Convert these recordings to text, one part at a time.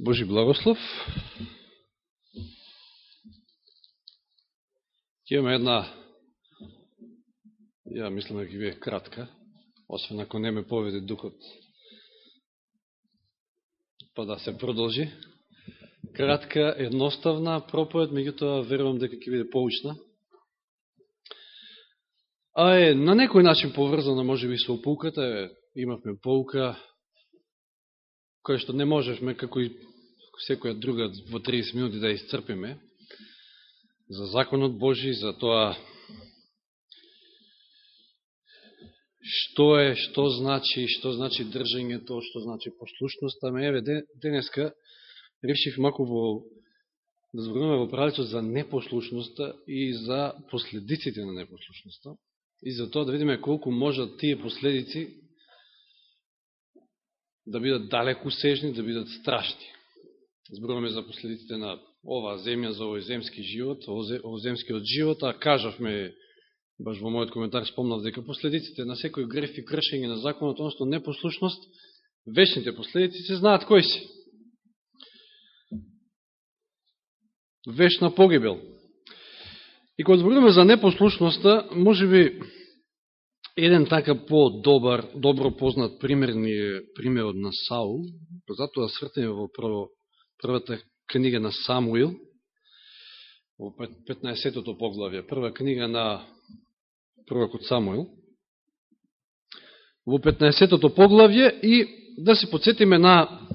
Божи благослов. Ќе имаме една, ја мислам да ќе биде кратка, освен ако не ме поведе духот, па да се продолжи. Кратка, едноставна проповед, меѓутоа верувам дека ќе биде поучна. А е на некој начин поврзана, може би, со опулката, имавме полука, кој што не можешме, како и секоја друга во 30 минути да изцрпиме, за законот Божи, за тоа што е, што значи, што значи држањето, што значи послушноста. Ме, еве, денеска решив мако во да зборуваме во правицот за непослушноста и за последиците на непослушноста и за тоа да видиме колку можат да тие последици да бидат далеку сежни, да бидат страшни. Зборуваме за последиците на оваа земја, за овој земски живот, овоземскиот живот, а кажавме, баш во мојот коментар спомнав, дека последиците на секој греф и кршење на законот, односно непослушност, вечните последици се знаат кои си. Вечна погибел. И кога зборуваме за непослушноста, може би еден така по-добар, добро познат пример ни е примерот на Саул, затоа свртеме во прво, првата книга на Самуил, во 15-тото поглавје, прва книга на пророкот Самуил, во 15-тото поглавје и да се подсетиме на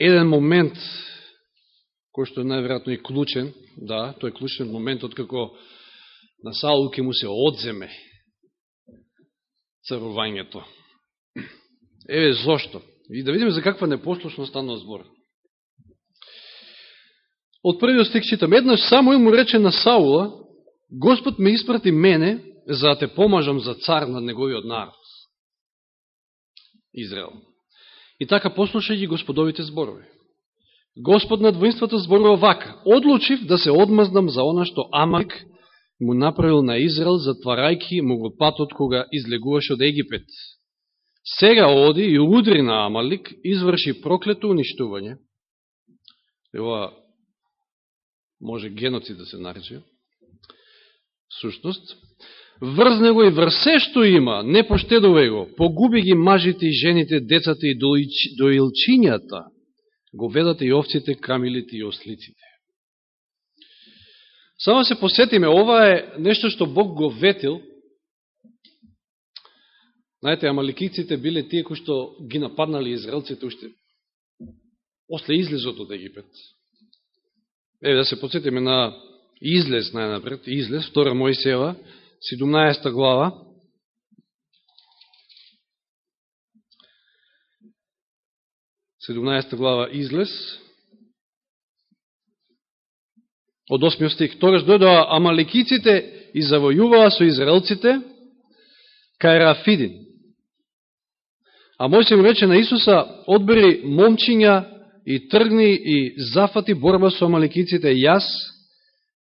еден момент кој што е најверојатно и клучен, да, тој е клучен момент откако на Саул ке му се одземе старувањето. Еве зошто. И да видиме за каква непослушност станува збор. Од првиот стих читам. Еднаш само му рече на Саула, Господ ме испрати мене за да те помажам за цар над неговиот народ. Израел. И така послушај ги господовите зборови. Господ над воинствата зборува вака. Одлучив да се одмаздам за она што Амак му направил на Израел, затварајки му го патот кога излегуваше од Египет. Сега оди и удри на Амалик, изврши проклето уништување. Ева, може геноцид да се нарече. Сушност. Врзне го и врсе што има, не поштедувај го. Погуби ги мажите и жените, децата и доилчињата говедата и овците, камилите и ослиците. Само се посетиме, ова е нешто што Бог го ветил. Знаете, амаликиците биле тие кои што ги нападнали израелците уште после излезот од Египет. Еве да се посетиме на излез најнапред, излез, втора Мојсева, 17 глава, 17 глава излез, од 8 стих. Тогаш дојдоа амаликиците и завојуваа со израелците кај Рафидин. А Мојсим рече на Исуса, одбери момчиња и тргни и зафати борба со амаликиците. Јас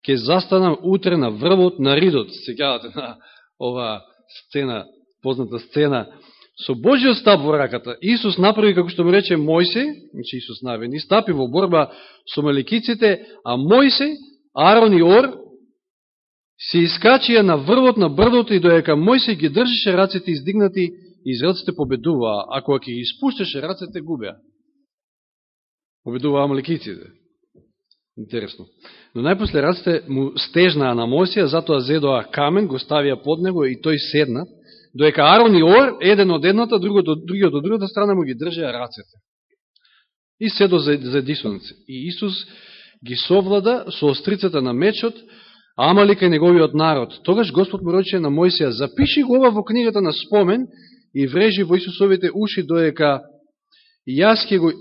ќе застанам утре на врвот на Ридот. Се на ова сцена, позната сцена со Божиот стап во раката, Исус направи, како што му рече Мојсе, значи Исус навени, стапи во борба со маликиците, а Мојсе, Арон и Ор се искачија на врвот на брдото и доека Мојсе ги држише рацете издигнати, израелците победуваа, а кога ќе ги испуштеше рацете, губеа. Победуваа маликиците. Интересно. Но најпосле раците му стежнаа на Мојсија, затоа зедоа камен, го ставија под него и тој седна, доека Арон и Ор, еден од едната, другото, другиот од другата страна му ги држеа рацете. И седо за, за дисонце. И Исус ги совлада со острицата на мечот, Амалика и неговиот народ. Тогаш Господ му рече на Мојсија, запиши го ова во книгата на спомен и врежи во Исусовите уши доека јас ќе го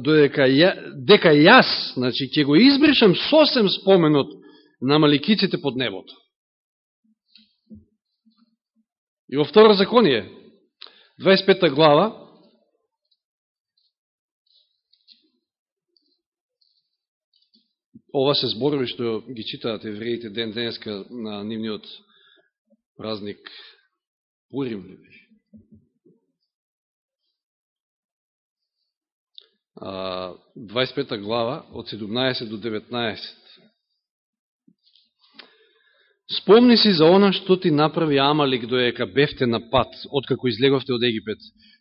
доека ја, дека јас, значи ќе го избришам сосем споменот на маликиците под небото. И во второ законие, 25 глава, ова се зборови што ги читаат евреите ден денеска на нивниот празник Пурим. 25 глава, од 17 до 19. Спомни си за она што ти направи Амалик доека бевте на пат, откако излеговте од Египет,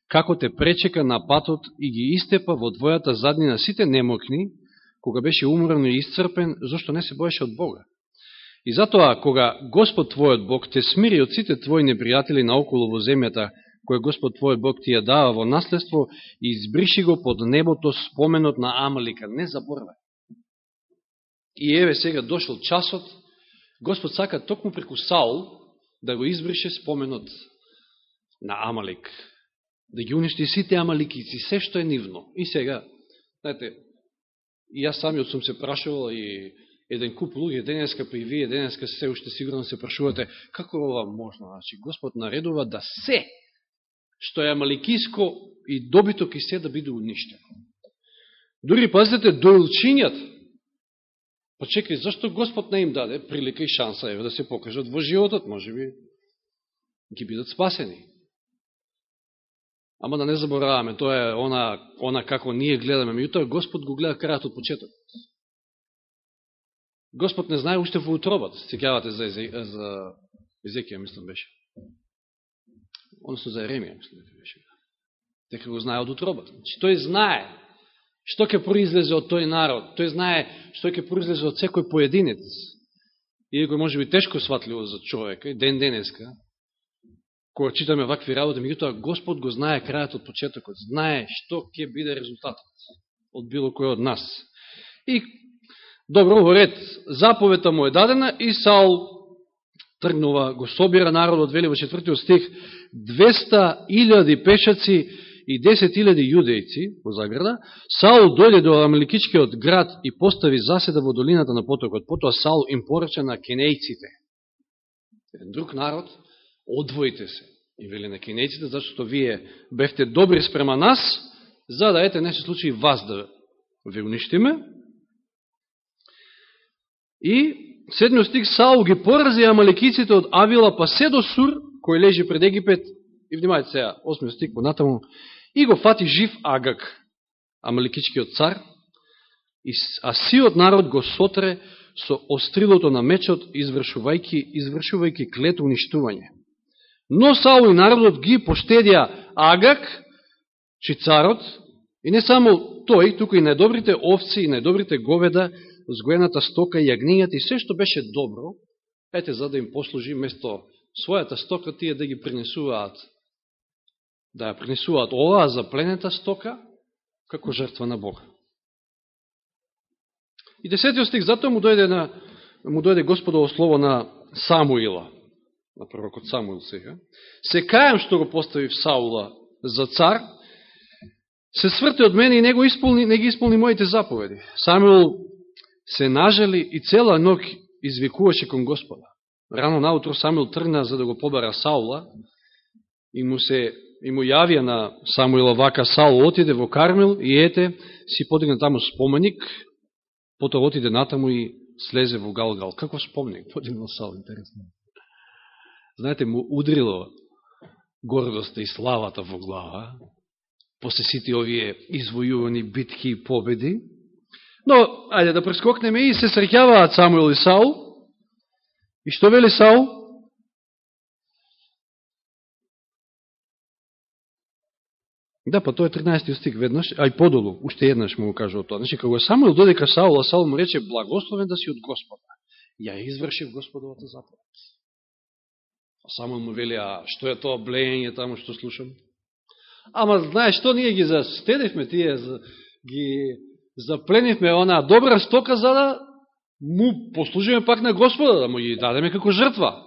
како те пречека на патот и ги истепа во двојата заднина сите немокни, кога беше умрен и исцрпен, зашто не се боеше од Бога. И затоа, кога Господ твојот Бог те смири од сите твои непријатели наоколу во земјата, кој Господ твојот Бог ти ја дава во наследство, и избриши го под небото споменот на Амалика. Не заборвај. И еве сега дошол часот, Господ сака токму преку Саул да го избрише споменот на Амалик. Да ги уништи сите амаликици, се што е нивно. И сега, знаете, и јас самиот сум се прашувал и еден куп луѓе денеска, па и вие денеска се уште сигурно се прашувате, како е ова можно? Значи, Господ наредува да се, што е амаликиско и добиток и се да биде уништено. Дури, пазите, дојлчињат, па чекай, зашто Господ не им даде прилика и шанса еве, да се покажат во животот, може би ги бидат спасени. Ама да не забораваме, тоа е она, она како ние гледаме, меѓутоа Господ го гледа крајот од почеток. Господ не знае уште во утробата, секјавате за, за Езекија, мислам беше. Односно за Еремија, мислам беше. Дека го знае од утробата. Значи, тој знае што ќе произлезе од тој народ. Тој знае што ќе произлезе од секој поединец. Иако може би тешко сватливо за човека, и ден денеска, кога читаме вакви работи, меѓутоа Господ го знае крајот од почетокот, знае што ќе биде резултатот од било кој од нас. И Добро, во ред, заповета му е дадена и Саул тргнува, го собира народот, вели во четвртиот стих, 200.000 пешаци 10.000 јудејци, во заграда, Саул дојде до Амеликичкиот град и постави заседа во долината на потокот. Потоа Саул им порача на кенејците. Друг народ, одвоите се. И вели на кенејците, зашто вие бевте добри спрема нас, за да ете не се случи вас да ви уништиме, И седмиот стих Саул ги порази амаликиците од Авила па се до Сур, кој лежи пред Египет, и внимајте сега, 8 стик понатаму, и го фати жив Агак, амаликичкиот цар, и, а сиот народ го сотре со острилото на мечот, извршувајки, извршувајки клет уништување. Но Саул и народот ги поштедија Агак, чи царот, и не само тој, туку и најдобрите овци и најдобрите говеда, згоената стока и јагнињата и се што беше добро, ете за да им послужи место својата стока тие да ги принесуваат да ја принесуваат оваа запленета стока како жртва на Бога. И десетиот стих, затоа му дојде, на, му дојде Господово слово на Самуила, на пророкот Самуил сега. Се кајам што го поставив Саула за цар, се сврте од мене и не, го исполни, не ги исполни моите заповеди. Самуил се нажали и цела ног извикуваше кон Господа. Рано наутро Самуил тргна за да го побара Саула и му се и му јавија на Самуила вака Саул отиде во Кармел и ете си подигна таму споменик, потоа отиде натаму и слезе во Галгал. Како споменик подигнал Саул, интересно. Знаете, му удрило гордоста и славата во глава, после сите овие извојувани битки и победи, Но, ајде да прескокнеме и се среќаваат Самуил и Саул. И што вели Саул? Да, па тоа е 13 стих веднаш, а и подолу, уште еднаш му го кажува тоа. Значи, кога Самуил додека Саул, а Саул му рече, благословен да си од Господа. Ја извршив Господовата заповед. А Самуил му вели, а што е тоа блејање таму што слушам? Ама, знаеш, што ние ги застедевме тие, ги запленивме она добра стока за да му послужиме пак на Господа, да му ги дадеме како жртва.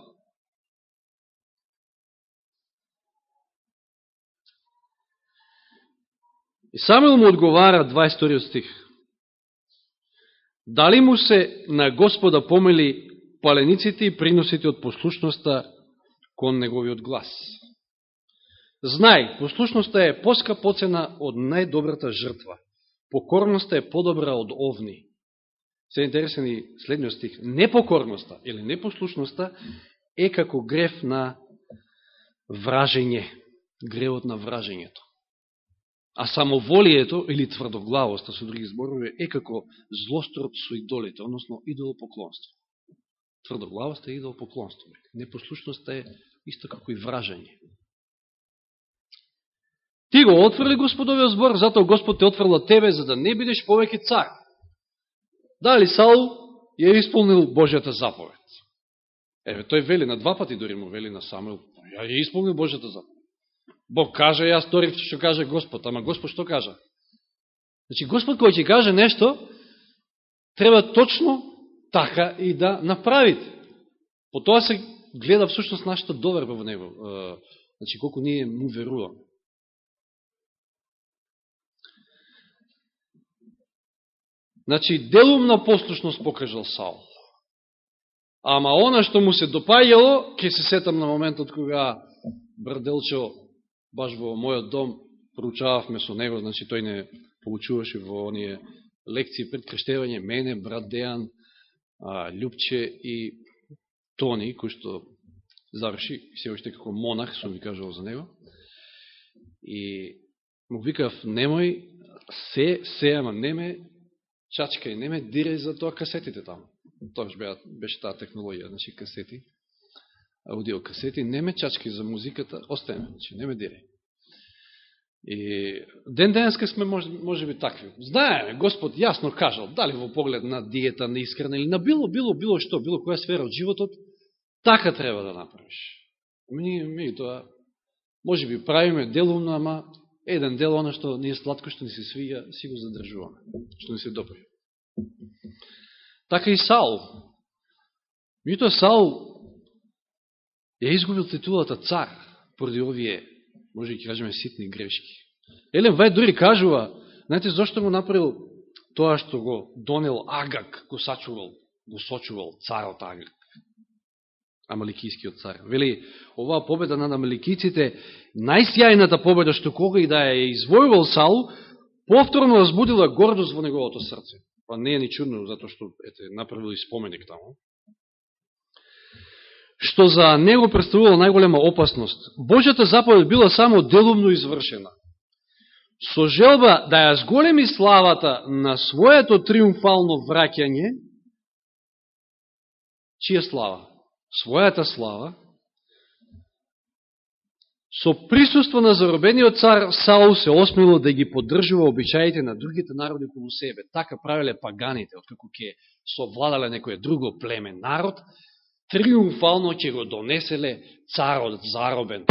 И Самил му одговара 22 стих. Дали му се на Господа помели палениците и приносите од послушноста кон неговиот глас? Знај, послушноста е поска поцена од најдобрата жртва покорноста е подобра од овни. Се интересен и следниот стих. Непокорноста или непослушноста е како греф на вражење. Гревот на вражењето. А самоволието или тврдоглавоста, со други зборови, е како злострот со идолите, односно идолопоклонство. Тврдоглавоста е идолопоклонство. Непослушноста е исто како и вражање. Ти го отврли Господовиот збор, затоа Господ те отврла тебе, за да не бидеш повеќе цар. Дали Саул ја исполнил Божјата заповед? Еве, тој вели на два пати, дори му вели на Самуил, ја ја исполнил Божјата заповед. Бог каже, јас сторив што каже Господ, ама Господ што кажа? Значи, Господ кој ќе каже нешто, треба точно така и да направите. По тоа се гледа всушност нашата доверба во Него. Значи, колку ние му веруваме. Значи, делумна послушност покажал Саул. Ама она што му се допаѓало, ќе се сетам на моментот кога Брделчо, баш во мојот дом, проучававме со него, значи тој не получуваше во оние лекции пред крштевање, мене, брат Дејан, Ljubче и Тони, кој што заврши, се уште како монах, сум ви кажал за него. И му викав, немој, се, се, ама неме, чачкај, неме дире за тоа касетите таму. Тоа беше таа технологија, значи касети, аудиокасети, касети, неме чачки за музиката, остаеме, значи неме дире. И ден денеска сме може, може би такви. Знаеме, Господ јасно кажал, дали во поглед на диета, на искрена или на било, било, било што, било која сфера од животот, така треба да направиш. Ми, ми тоа, може би правиме делумно, ама еден дел, оно што ни е сладко, што ни се свига, си го задржуваме, што ни се допри. Така и Саул. Мито Саул ја изгубил титулата цар поради овие, може да ќе кажеме, ситни грешки. Елен Вајд дори кажува, знаете зашто го направил тоа што го донел Агак, го сачувал, го сочувал царот Агак. Амаликискиот цар. Вели, оваа победа над амаликиците, најсјајната победа што кога и да ја извојувал Сал, повторно разбудила гордост во неговото срце. Па не е ни чудно, затоа што ете, направил и споменик таму. Што за него представувало најголема опасност. Божјата заповед била само делумно извршена. Со желба да ја зголеми славата на своето триумфално враќање, чија слава? својата слава, со присуство на заробениот цар Саул се осмило да ги поддржува обичаите на другите народи околу себе. Така правиле паганите, откако ќе совладале некој друго племе народ, триумфално ќе го донеселе царот заробен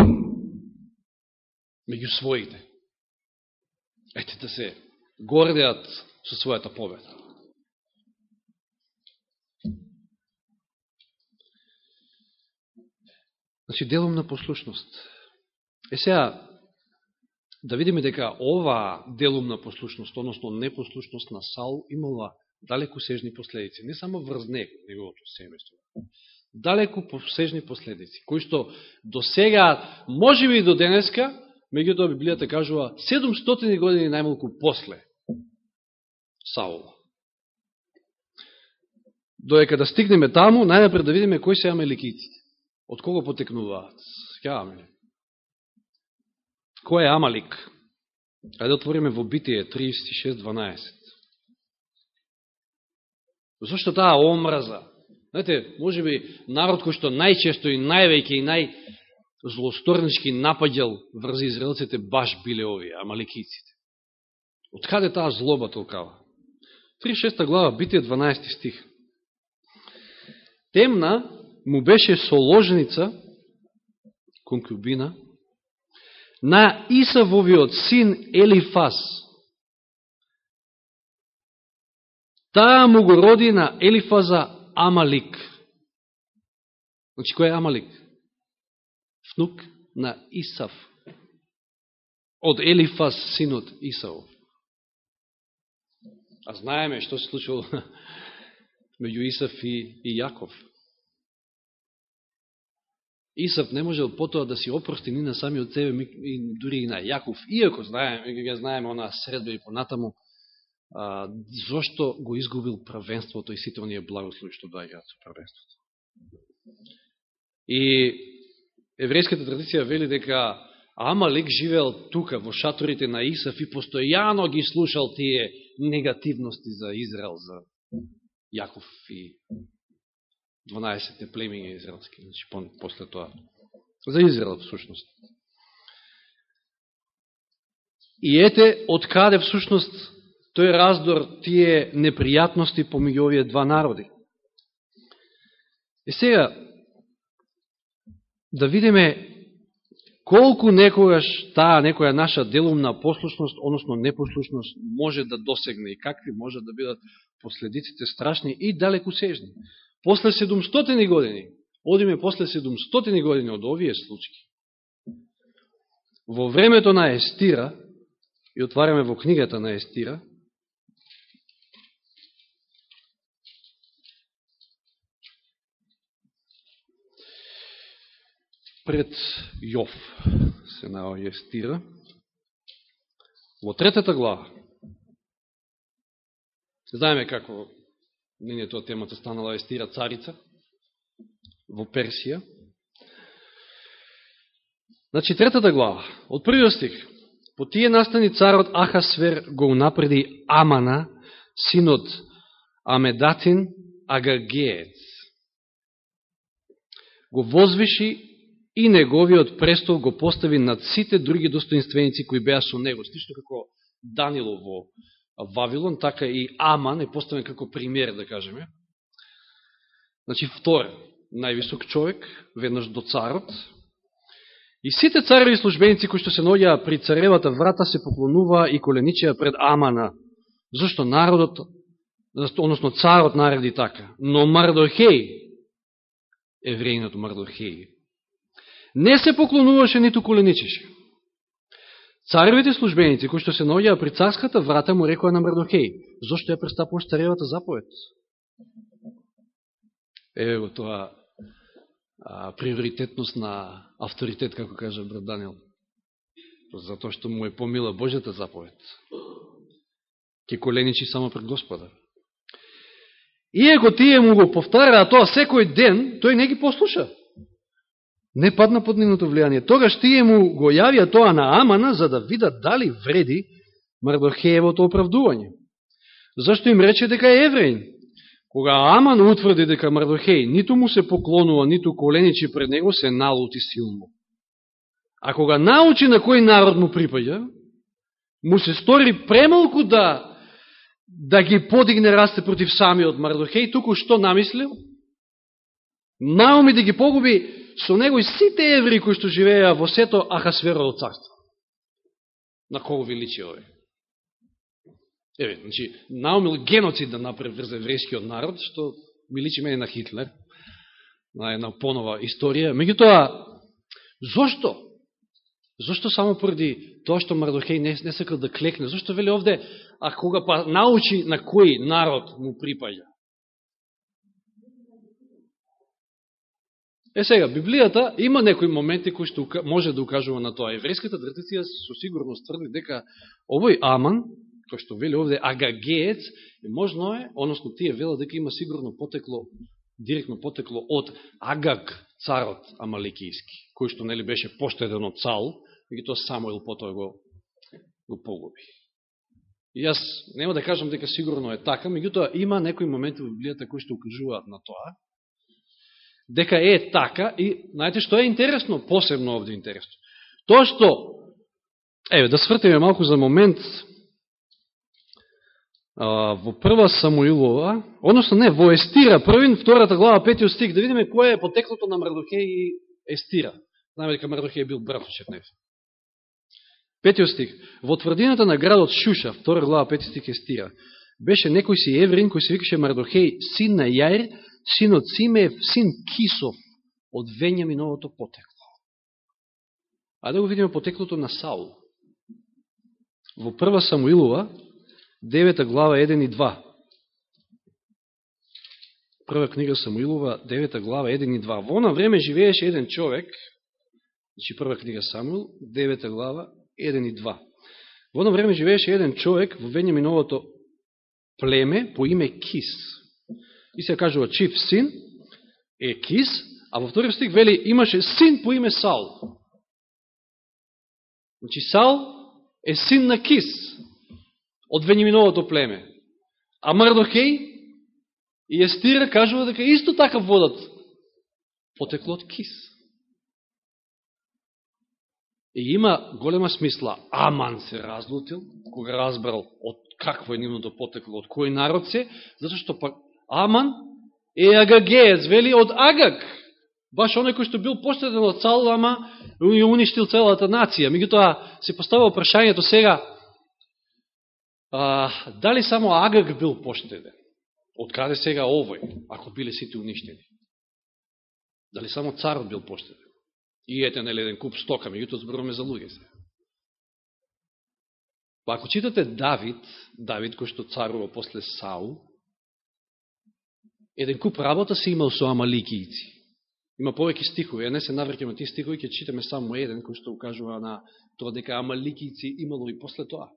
меѓу своите. Ете да се гордеат со својата победа. Значи, делом на послушност. Е сега, да видиме дека ова делумна послушност, односно непослушност на Саул, имала далеко сежни последици. Не само врз него, неговото семејство. Далеко посежни последици, кои што до сега, може би и до денеска, меѓутоа Библијата кажува 700 години најмалку после Саула. Доека да стигнеме таму, најнапред да видиме кои се амеликиците. Од кого потекнуваат? Скјаваме. Кој е Амалик? Ајде да отвориме во Битие 36.12. Зошто таа омраза? Знаете, може би народ кој што најчесто и највеќе и најзлосторнички нападјал врз израелците баш биле овие, амаликиците. Од каде таа злоба толкава? 36 глава, Битие 12 стих. Темна му беше соложница, конкубина, на Исавовиот син Елифас. Таа му го роди на Елифаза Амалик. Значи, кој е Амалик? Внук на Исав. Од Елифас синот Исав. А знаеме што се случило меѓу Исав и, и Јаков. Исав не можел потоа да си опрости ни на самиот себе, и дури и на Јаков, иако знаеме, ги знаеме она средба и понатаму, а, зошто го изгубил правенството и сите оние благослови што доаѓаат со правенството. И еврејската традиција вели дека Амалик живеел тука, во шаторите на Исаф и постојано ги слушал тие негативности за Израел, за Јаков и 12 племиња израелски, значи после тоа. За Израел, всушност. И ете, од каде всушност тој раздор тие непријатности помеѓу овие два народи. И сега, да видиме колку некогаш таа некоја наша делумна послушност, односно непослушност, може да досегне и какви може да бидат последиците страшни и далеку сежни. После 700 години, одиме после 700 години од овие случаи, во времето на Естира, и отвараме во книгата на Естира, пред Јов се наоѓа Естира, во третата глава. Знаеме како не темата станала Естира царица во Персија. Значи, третата глава, од првиот стих. По тие настани царот Ахасвер го унапреди Амана, синот Амедатин Агагеец. Го возвиши и неговиот престол го постави над сите други достоинственици кои беа со него. Слично како Данило во Вавилон, така и Аман е поставен како пример, да кажеме. Значи, втор, највисок човек, веднаш до царот. И сите цареви службеници кои што се наоѓаа при царевата врата се поклонуваа и коленичеа пред Амана. Зошто народот, односно царот нареди така. Но Мардохеј, евреинот Мардохеј, не се поклонуваше ниту коленичеше. Царевите службеници, кои што се наоѓаа при царската врата, му рекоа на Мрдохеј, зашто ја престапуваш царевата заповед? Еве го тоа а, приоритетност на авторитет, како кажа брат Данил. Затоа што му е помила Божјата заповед. Ке коленичи само пред Господа. Иако тие му го повтараа тоа секој ден, тој не ги послуша не падна под нивното влијание. Тогаш тие му го јавија тоа на Амана, за да видат дали вреди Мардохеевото оправдување. Зашто им рече дека е евреин? Кога Аман утврди дека Мардохеј ниту му се поклонува, ниту коленичи пред него, се налути силно. А кога научи на кој народ му припаѓа, му се стори премалку да да ги подигне расте против самиот Мардохеј, туку што намислил? Науми да ги погуби со него и сите евреи кои што живееа во сето Ахасверово царство. На кого ви личи овој? Еве, значи, наумил геноцид да направи врз еврејскиот народ, што ми личи мене на Хитлер, на една понова историја. Меѓутоа, зошто? Зошто само поради тоа што Мардохеј не, не сакал да клекне? Зошто вели овде, а кога па научи на кој народ му припаѓа? Е сега, Библијата има некои моменти кои што може да укажува на тоа. Еврејската традиција со сигурност тврди дека овој Аман, кој што вели овде Агагеец, е можно е, односно тие велат дека има сигурно потекло, директно потекло од Агаг, царот Амаликијски, кој што нели беше поштеден од Цал, и тоа Самуил потоа го, го погуби. И јас нема да кажам дека сигурно е така, меѓутоа има некои моменти во Библијата кои што укажуваат на тоа, дека е така и знаете што е интересно, посебно овде интересно. Тоа што, еве, да свртиме малку за момент, а, во прва Самуилова, односно не, во Естира, првин, втората глава, петиот стих, да видиме кој е потеклото на Мардохеј и Естира. Знаеме дека Мардохеј бил брат од Четнев. Петиот стих. Во тврдината на градот Шуша, втора глава, пети стих Естира, беше некој си еврин кој се викаше Мардохеј, син на Јаир, синот Симеев, син Кисов, од Венјаминовото потекло. А да го видиме потеклото на Саул. Во прва Самуилова, 9 глава 1 и 2. Прва книга Самуилова, 9 глава 1 и 2. Во на време живееше еден човек, значи прва книга Самуил, 9 глава 1 и 2. Во на време живееше еден човек во Венјаминовото племе по име Кис и се кажува чиф син, е Кис, а во вториот стих вели имаше син по име Саул. Значи, Сал е син на Кис, од Вениминовото племе. А Мардохей и Естира кажува дека исто така водат потекло од Кис. И има голема смисла. Аман се разлутил, кога разбрал од какво е нивното потекло, од кој народ се, затоа што пак Аман е агагеец, вели од Агаг. Баш оној кој што бил поштеден од Саул, ама ја уништил целата нација. Меѓутоа се поставува прашањето сега, а, дали само Агаг бил поштеден? Од каде сега овој, ако биле сите уништени? Дали само царот бил поштеден? И ете, нели, еден куп стока, меѓуто зборуваме за луѓе се. Па ако читате Давид, Давид кој што царува после Саул, еден куп работа се имал со амаликијци. Има повеќе стихови, а не се навркеме тие стихови, ќе читаме само еден кој што укажува на тоа дека амаликијци имало и после тоа.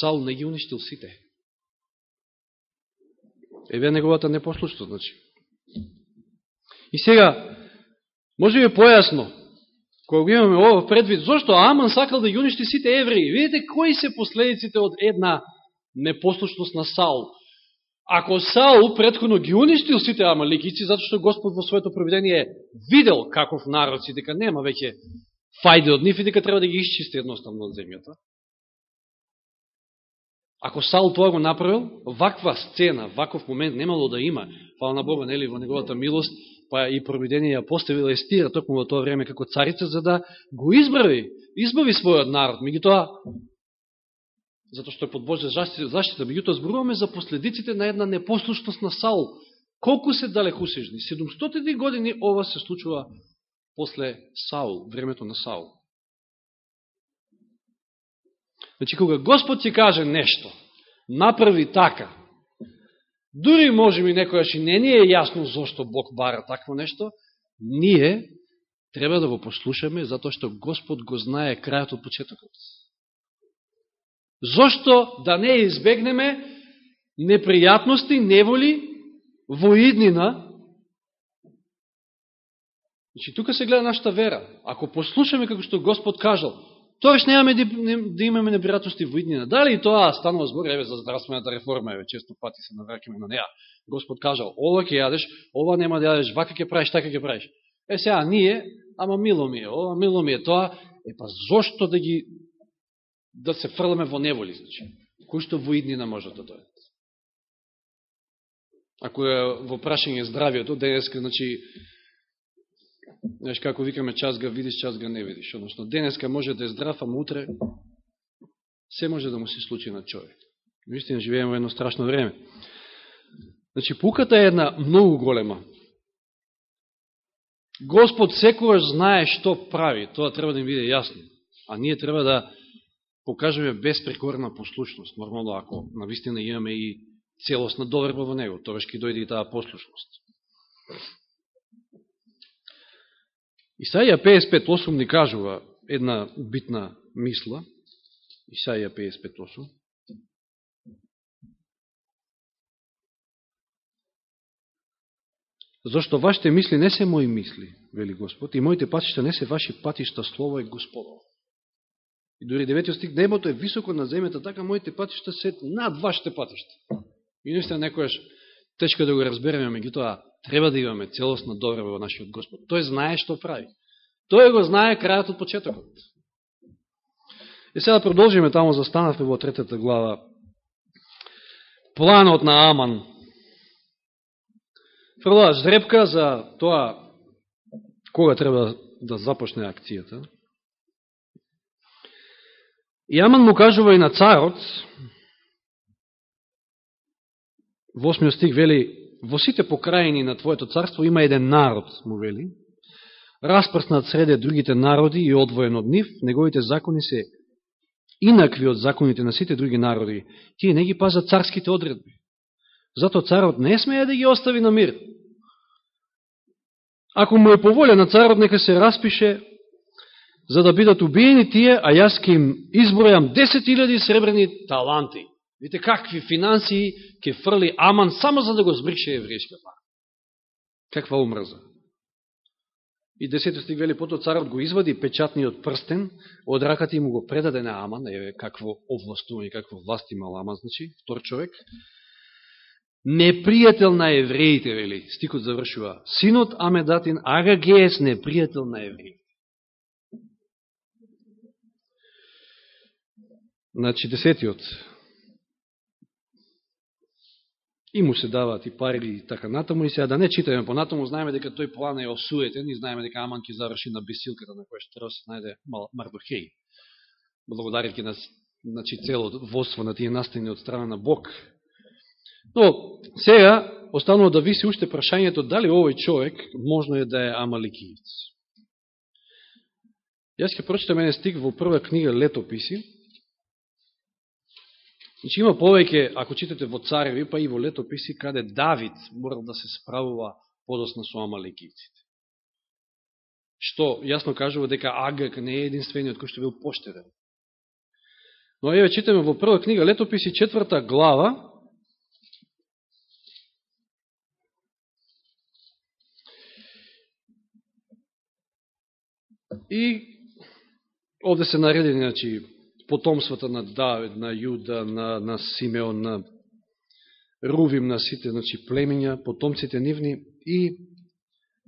Саул не ги уништил сите. Еве неговата непослушност, значи. И сега, Може би појасно, кога го имаме ово предвид, зашто Аман сакал да ги уништи сите евреи? Видите кои се последиците од една непослушност на Саул. Ако Саул предходно ги уништил сите амаликици, затоа што Господ во своето провидение видел каков народ си, дека нема веќе фајде од нив и дека треба да ги исчисти едноставно од земјата. Ако Саул тоа го направил, ваква сцена, ваков момент немало да има, фала на Бога, нели, во неговата милост, па и провидение ја поставила Естира токму во тоа време како царица, за да го избрави, избави својот народ. тоа, затоа што е под Божја заштита, заштита зборуваме за последиците на една непослушност на Саул. Колку се далекусежни? 700 години ова се случува после Саул, времето на Саул. Значи, кога Господ ти каже нешто, направи така, Дури може ми некојаш и не ни е јасно зашто Бог бара такво нешто, ние треба да го послушаме затоа што Господ го знае крајот од почетокот. Зошто да не избегнеме непријатности, неволи во иднина? Значи, тука се гледа нашата вера. Ако послушаме како што Господ кажал, Тоаш немаме да, да, имаме непријатности во иднина. Дали и тоа станува збор, еве, за здравствената реформа, еве, често пати се навракаме на неа. Господ кажал, ова ќе јадеш, ова нема да јадеш, вака ќе правиш, така ќе правиш. Е, сега, ние, ама мило ми е, ова мило ми е тоа, е, па зошто да ги, да се фрламе во неволи, значи? Кој што во иднина можат да дојдат? Ако е во прашање здравието, денеска, значи, Знаеш, како викаме, час га видиш, час га не видиш. Односно, денеска може да е здрав, ама утре се може да му се случи на човек. Наистина, живееме во едно страшно време. Значи, пуката е една многу голема. Господ секојаш знае што прави, тоа треба да им биде јасно. А ние треба да покажеме безпрекорна послушност. Нормално, ако навистина имаме и целосна доверба во него, тоа ќе дојде и таа послушност. Исаија 55.8 ни кажува една битна мисла. Исаија 55.8. Зошто вашите мисли не се мои мисли, вели Господ, и моите патишта не се ваши патишта, слово е Господово. И дори деветиот стик, небото е високо на земјата, така моите патишта се над вашите патишта. И наистина некојаш тешко да го разбереме, меѓутоа треба да имаме целосна добра во нашиот Господ. Тој знае што прави. Тој го знае крајот од почетокот. И сега продолжиме таму, застанавме во третата глава. Планот на Аман. Фрла жребка за тоа кога треба да започне акцијата. И Аман му кажува и на царот, восмиот стих вели, во сите покрајини на твоето царство има еден народ, му вели, распрснат среде другите народи и одвоен од нив, неговите закони се инакви од законите на сите други народи. Тие не ги пазат царските одредби. Зато царот не смеја да ги остави на мир. Ако му е поволја на царот, нека се распише за да бидат убиени тие, а јас ке им избројам 10.000 сребрени таланти. Видите какви финансии ке фрли Аман само за да го збрише еврејска пара. Каква умрза. И десетиот стих вели, потоа царот го извади печатниот прстен, од раката и му го предаде на Аман, еве какво овластување, какво власт имал Аман, значи, втор човек. Непријател на евреите, вели, стикот завршува. Синот Амедатин Агагеес, непријател на евреите. Значи, десетиот и му се даваат и пари и така натаму и сега да не читаме понатаму, знаеме дека тој план е осуетен и знаеме дека Аман ќе заврши на бесилката на која што треба се најде Мардохеј. Благодарјќи на значи, целото водство на тие настани од страна на Бог. Но сега останува да виси уште прашањето дали овој човек можно е да е амаликиец. Јас ќе прочитам еден стик во прва книга Летописи, Значи има повеќе, ако читате во цареви, па и во летописи, каде Давид морал да се справува подосна со амалекиците. Што јасно кажува дека Агак не е единствениот кој што бил поштеден. Но еве читаме во прва книга Летописи, четврта глава, И овде се наредени, значи, потомствата на Давид, на Јуда, на, на Симеон, на Рувим, на сите значи, племења, потомците нивни и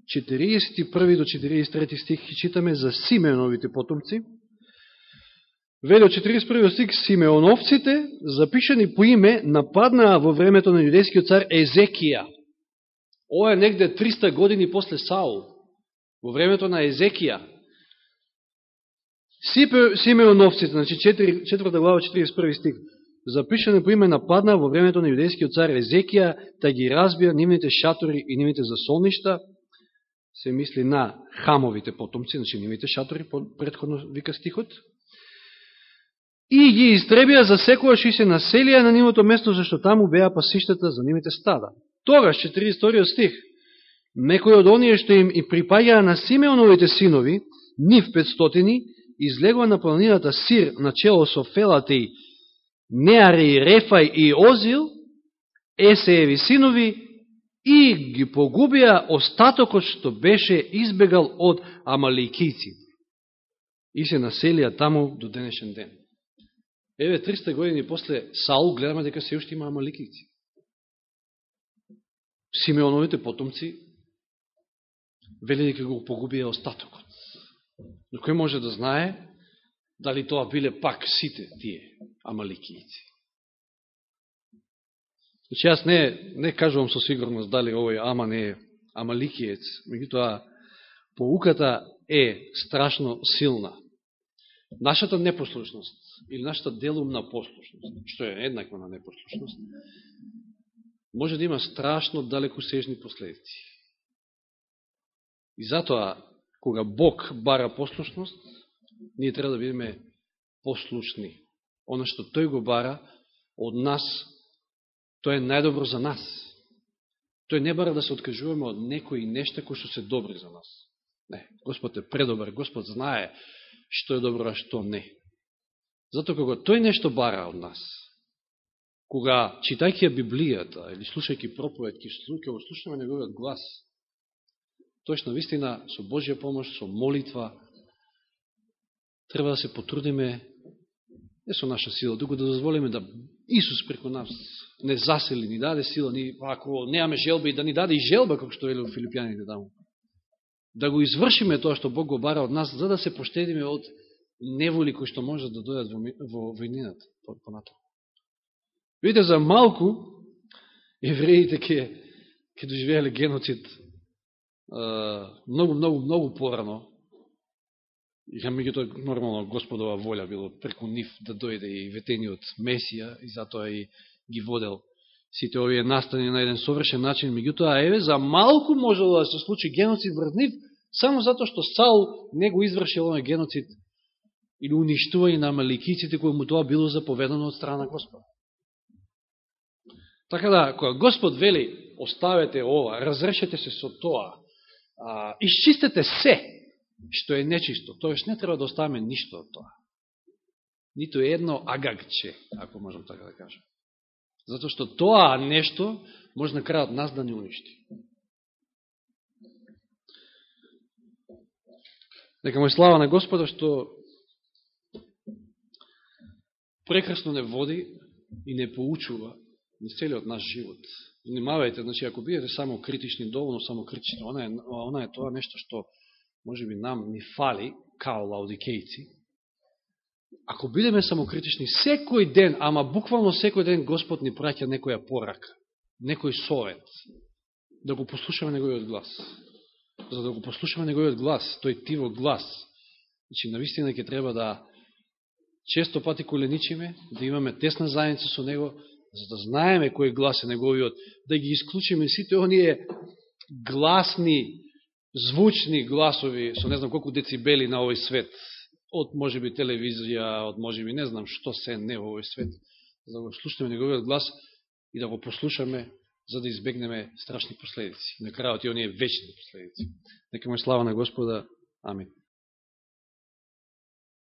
41 до 43 стих читаме за Симеоновите потомци. Веле од 41 стих Симеоновците, запишани по име, нападнаа во времето на јудејскиот цар Езекија. Ова е негде 300 години после Саул. Во времето на Езекија, Симеоновците, значи 4, 4 глава, 41 стих, запишане по име нападна во времето на јудејскиот цар Езекија, та ги разбија нивните шатори и нивните засолништа, се мисли на хамовите потомци, значи нивните шатори, предходно вика стихот, и ги истребија за секојаш и се населија на нивото место, зашто таму беа пасиштата за нивните стада. Тогаш, 42 стих, некој од оние што им и припаѓаа на Симеоновите синови, нив 500, излегува на планината Сир, начело со Фелати, Неари, Рефај и Озил, Есееви синови, и ги погубија остатокот што беше избегал од Амаликици. И се населија таму до денешен ден. Еве, 300 години после Саул гледаме дека се уште има Амаликици. Симеоновите потомци вели дека го погубија остатокот. Но кој може да знае дали тоа биле пак сите тие амаликијци? Значи, јас не, не кажувам со сигурност дали овој ама не е амаликијец, меѓутоа, поуката е страшно силна. Нашата непослушност или нашата делумна послушност, што е еднаква на непослушност, може да има страшно далеко сежни последици. И затоа кога Бог бара послушност, ние треба да бидеме послушни. Оно што Тој го бара од нас, тоа е најдобро за нас. Тој не бара да се откажуваме од некои нешта кои што се добри за нас. Не, Господ е предобар, Господ знае што е добро, а што не. Зато кога Тој нешто бара од нас, кога читајќи ја Библијата или слушајќи проповедки, слушаме неговиот глас, точно вистина, со Божја помош, со молитва, треба да се потрудиме, не со наша сила, дуго да дозволиме да Исус преко нас не засели, ни даде сила, ни, ако неаме желба и да ни даде и желба, како што вели во Филипјаните таму. Да го извршиме тоа што Бог го бара од нас, за да се поштедиме од неволи кои што може да дојат во, во војнината понатаму. Видите, за малку евреите ке, ке доживеале геноцид многу, многу, многу порано, ја меѓуто нормално Господова волја било преку нив да дојде и ветениот Месија, и затоа и ги водел сите овие настани на еден совршен начин, меѓутоа, еве, за малку можело да се случи геноцид врз нив, само затоа што Саул не го извршил овој геноцид или уништување на маликиците, кој му тоа било заповедано од страна Господа. Така да, кога Господ вели, оставете ова, разрешете се со тоа, а, исчистете се што е нечисто. Тоеш не треба да оставаме ништо од тоа. Нито едно агагче, ако можам така да кажам. Зато што тоа нешто може на крајот нас да не уништи. Нека му е слава на Господа што прекрасно не води и не поучува ни целиот наш живот. Внимавајте, значи, ако бидете само критични, доволно само критични, она е, она е тоа нешто што може би нам ни фали, као лаудикејци. Ако бидеме само критични, секој ден, ама буквално секој ден Господ ни праќа некоја порака, некој совет, да го послушаме неговиот глас. За да го послушаме неговиот глас, тој тиво глас, значи, навистина ќе треба да често пати коленичиме, да имаме тесна заедница со него, за да знаеме кој глас е неговиот, да ги исклучиме сите оние гласни, звучни гласови со не знам колку децибели на овој свет, од може би телевизија, од може би не знам што се не во овој свет, за да го слушаме неговиот глас и да го послушаме, за да избегнеме страшни последици. На крајот и оние вечни последици. Нека му слава на Господа. Амин.